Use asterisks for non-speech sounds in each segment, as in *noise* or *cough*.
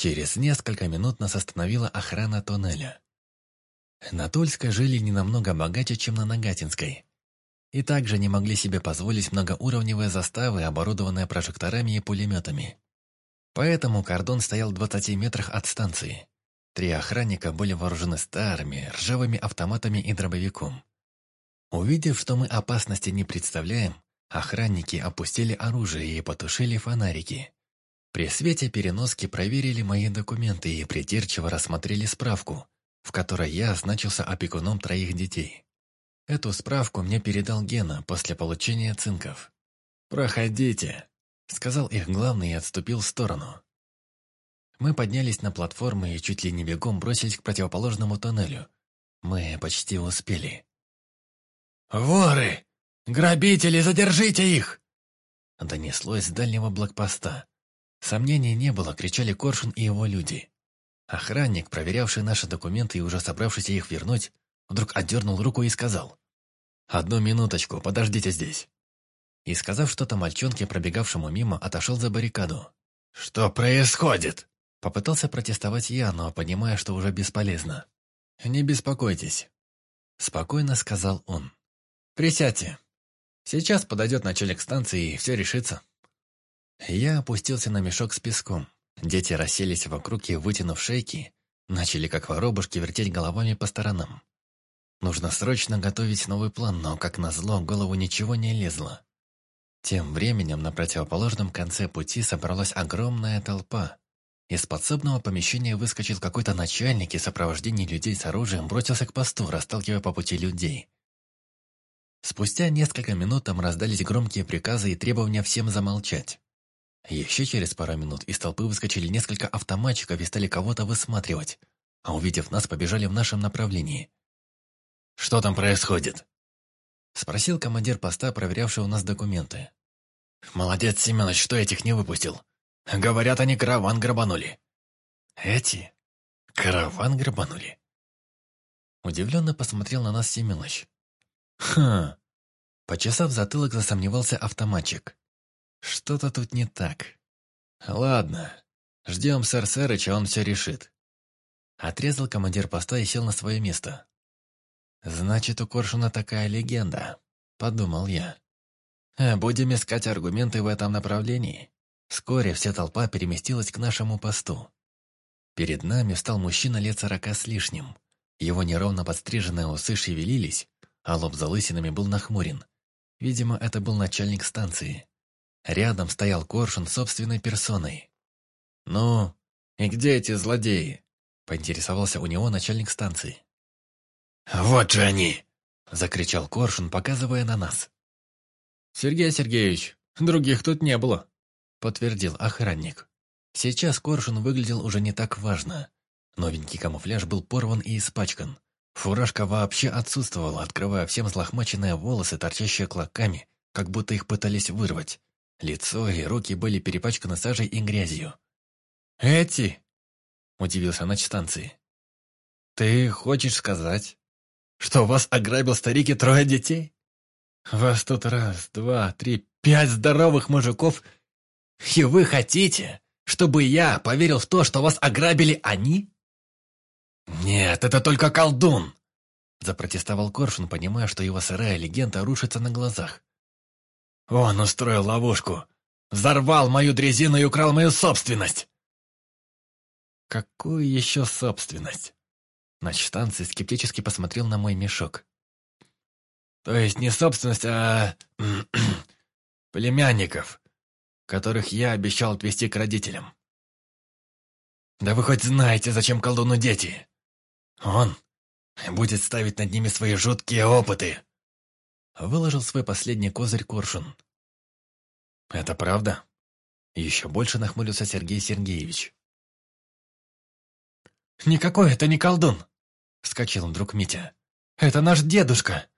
Через несколько минут нас остановила охрана тоннеля. На Тульской жили не намного богаче, чем на Нагатинской. И также не могли себе позволить многоуровневые заставы, оборудованные прожекторами и пулеметами. Поэтому кордон стоял в 20 метрах от станции. Три охранника были вооружены старыми, ржавыми автоматами и дробовиком. Увидев, что мы опасности не представляем, охранники опустили оружие и потушили фонарики. При свете переноски проверили мои документы и придирчиво рассмотрели справку, в которой я значился опекуном троих детей. Эту справку мне передал Гена после получения цинков. «Проходите», — сказал их главный и отступил в сторону. Мы поднялись на платформу и чуть ли не бегом бросились к противоположному тоннелю. Мы почти успели. «Воры! Грабители, задержите их!» Донеслось с дальнего блокпоста. Сомнений не было, кричали Коршун и его люди. Охранник, проверявший наши документы и уже собравшийся их вернуть, вдруг отдернул руку и сказал. «Одну минуточку, подождите здесь». И, сказав что-то мальчонке, пробегавшему мимо, отошел за баррикаду. «Что происходит?» Попытался протестовать я, но понимая, что уже бесполезно. «Не беспокойтесь», — спокойно сказал он. «Присядьте. Сейчас подойдет начальник станции, и все решится». Я опустился на мешок с песком. Дети расселись вокруг и, вытянув шейки, начали, как воробушки, вертеть головами по сторонам. Нужно срочно готовить новый план, но, как назло, в голову ничего не лезло. Тем временем на противоположном конце пути собралась огромная толпа. Из подсобного помещения выскочил какой-то начальник и в сопровождении людей с оружием бросился к посту, расталкивая по пути людей. Спустя несколько минут там раздались громкие приказы и требования всем замолчать. Еще через пару минут из толпы выскочили несколько автоматчиков и стали кого-то высматривать, а увидев нас, побежали в нашем направлении. «Что там происходит?» Спросил командир поста, проверявший у нас документы. «Молодец, Семенович, что этих не выпустил. Говорят, они караван грабанули». «Эти? Караван грабанули?» Удивленно посмотрел на нас Семенович. «Хм...» Почесав затылок, засомневался автоматчик. «Что-то тут не так. Ладно, ждем сэр Сэрыча, он все решит». Отрезал командир поста и сел на свое место. «Значит, у Коршуна такая легенда», — подумал я. «Э, «Будем искать аргументы в этом направлении». Вскоре вся толпа переместилась к нашему посту. Перед нами встал мужчина лет сорока с лишним. Его неровно подстриженные усы шевелились, а лоб залысинами был нахмурен. Видимо, это был начальник станции. Рядом стоял Коршун собственной персоной. «Ну, и где эти злодеи?» — поинтересовался у него начальник станции. «Вот же они!» — закричал Коршун, показывая на нас. «Сергей Сергеевич, других тут не было», — подтвердил охранник. Сейчас Коршун выглядел уже не так важно. Новенький камуфляж был порван и испачкан. Фуражка вообще отсутствовала, открывая всем взлохмаченные волосы, торчащие клоками, как будто их пытались вырвать. Лицо и руки были перепачканы сажей и грязью. «Эти?» – удивился нач станции. «Ты хочешь сказать, что вас ограбил старик и трое детей? Вас тут раз, два, три, пять здоровых мужиков, и вы хотите, чтобы я поверил в то, что вас ограбили они?» «Нет, это только колдун!» Запротестовал Коршун, понимая, что его сырая легенда рушится на глазах. «Он устроил ловушку, взорвал мою дрезину и украл мою собственность!» «Какую еще собственность?» Начтанцы скептически посмотрел на мой мешок. «То есть не собственность, а... *clears throat* племянников, которых я обещал отвезти к родителям. Да вы хоть знаете, зачем колдуну дети?» Он будет ставить над ними свои жуткие опыты. Выложил свой последний козырь Коршун. Это правда? Еще больше нахмурился Сергей Сергеевич. «Никакой это не колдун!» Вскочил вдруг Митя. «Это наш дедушка.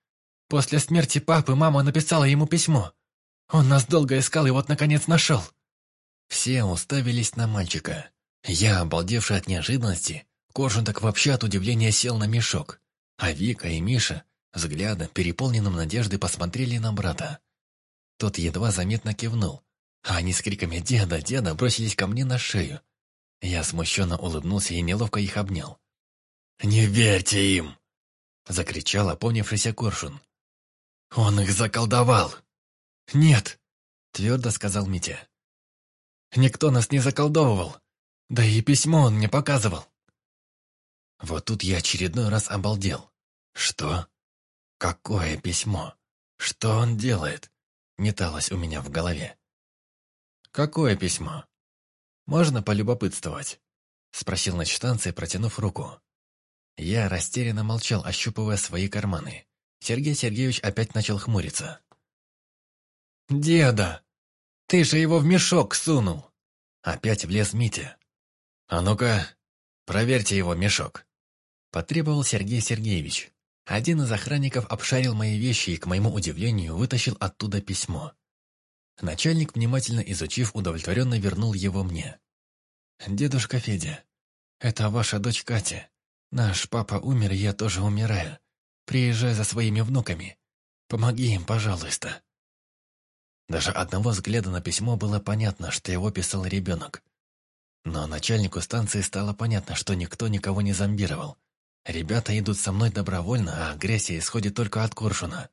После смерти папы мама написала ему письмо. Он нас долго искал и вот наконец нашел». Все уставились на мальчика. Я, обалдевший от неожиданности, Коржун так вообще от удивления сел на мешок, а Вика и Миша, взглядом, переполненным надеждой, посмотрели на брата. Тот едва заметно кивнул, а они с криками «Деда! Деда!» бросились ко мне на шею. Я смущенно улыбнулся и неловко их обнял. «Не верьте им!» — закричал опомнившийся Коршун. «Он их заколдовал!» «Нет!» — твердо сказал Митя. «Никто нас не заколдовывал. Да и письмо он мне показывал». Вот тут я очередной раз обалдел. «Что? Какое письмо? Что он делает?» Металось у меня в голове. «Какое письмо? Можно полюбопытствовать?» Спросил на станции, протянув руку. Я растерянно молчал, ощупывая свои карманы. Сергей Сергеевич опять начал хмуриться. «Деда, ты же его в мешок сунул!» Опять влез Митя. «А ну-ка, проверьте его мешок!» Потребовал Сергей Сергеевич. Один из охранников обшарил мои вещи и, к моему удивлению, вытащил оттуда письмо. Начальник, внимательно изучив, удовлетворенно вернул его мне. «Дедушка Федя, это ваша дочь Катя. Наш папа умер, я тоже умираю. Приезжай за своими внуками. Помоги им, пожалуйста». Даже одного взгляда на письмо было понятно, что его писал ребенок. Но начальнику станции стало понятно, что никто никого не зомбировал. Ребята идут со мной добровольно, а агрессия исходит только от Коршуна.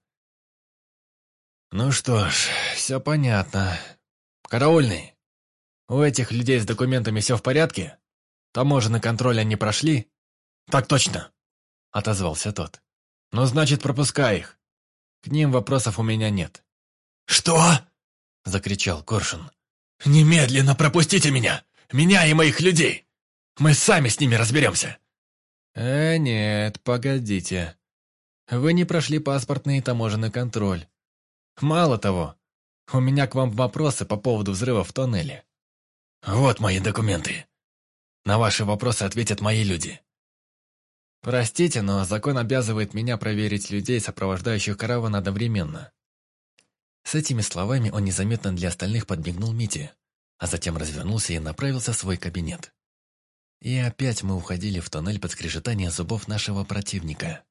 «Ну что ж, все понятно. Караульный, у этих людей с документами все в порядке? Таможенный контроль они прошли?» «Так точно», — отозвался тот. «Ну, значит, пропускай их. К ним вопросов у меня нет». «Что?» — закричал Коршун. «Немедленно пропустите меня! Меня и моих людей! Мы сами с ними разберемся!» «Э, нет, погодите. Вы не прошли паспортный и таможенный контроль. Мало того, у меня к вам вопросы по поводу взрыва в тоннеле». «Вот мои документы. На ваши вопросы ответят мои люди». «Простите, но закон обязывает меня проверить людей, сопровождающих караван одновременно». С этими словами он незаметно для остальных подмигнул Мите, а затем развернулся и направился в свой кабинет. И опять мы уходили в тоннель под скрежетание зубов нашего противника.